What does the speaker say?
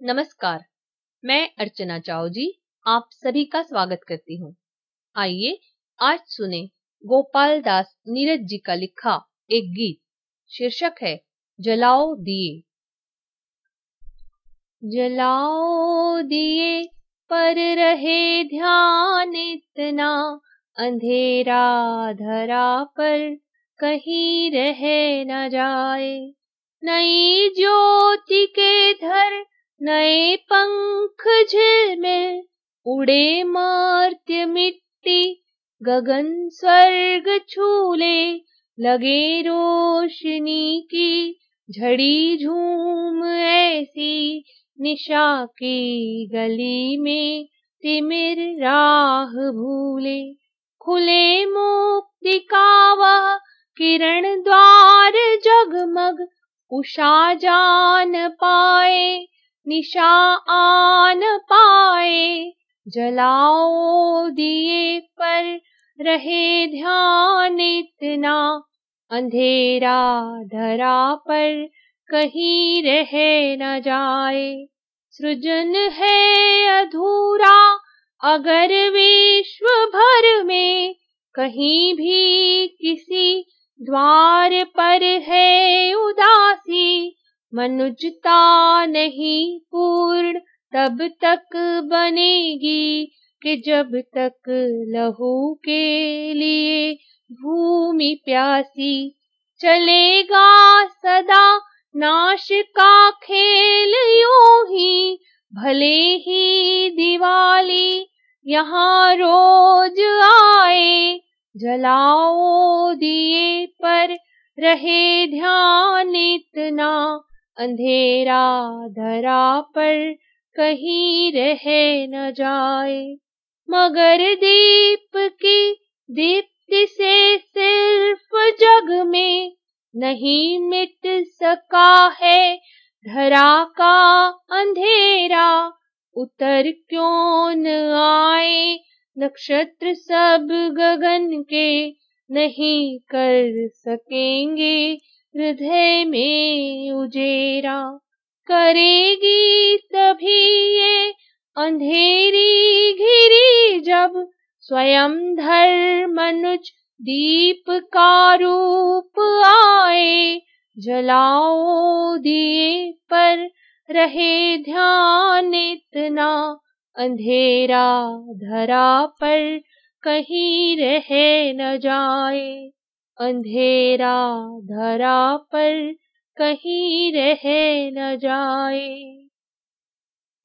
नमस्कार, मैं अर्चना चाओ जी आप सभी का स्वागत करती हूँ। आइए, आज सुने गोपाल दास नीरज जी का लिखा एक गीत। शीर्षक है, जलाओ दिए। जलाओ दिए पर रहे ध्यान इतना, अंधेरा धरा पर कहीं रह न जाए। नई ज्योति के धर नए पंख झिल में उड़े मर्त्य मिट्टी, गगन स्वर्ग छूले, लगे रोशनी की झड़ी झूम ऐसी निशा की गली में तिमिर राह भूले। खुले मुक्ति का वह किरण द्वार जगमग, उषा जान पाए निशा आन पाए, जलाओ दिए पर रहे ध्यान इतना। अंधेरा धरा पर कहीं रह न जाए। सृजन है अधूरा, अगर विश्व भर में कहीं भी किसी द्वार पर है उदासी। मनुजता नहीं पूर्ण, तब तक बनेगी कि जब तक लहू के लिए भूमि प्यासी चलेगा सदा, नाश का खेल यूँ ही, भले ही दिवाली यहाँ रोज आए, जलाओ दिए पर रहे ध्यान इतना। अंधेरा धरा पर कहीं रह न जाए। मगर दीप की दीप्ति से सिर्फ़ जग में नहीं मिट सका है। धरा का अंधेरा उतर क्यों न आए? नक्षत्र सब गगन के नहीं कर सकेंगे। हृदय में उजेरा करेगी तभी ये अंधेरी घिरी जब स्वयं धर मनुज दीप का रूप आए, जलाओ दिए पर रहे ध्यान इतना अंधेरा धरा पर कहीं रह न जाए। अंधेरा धरा पर कहीं रह न जाए।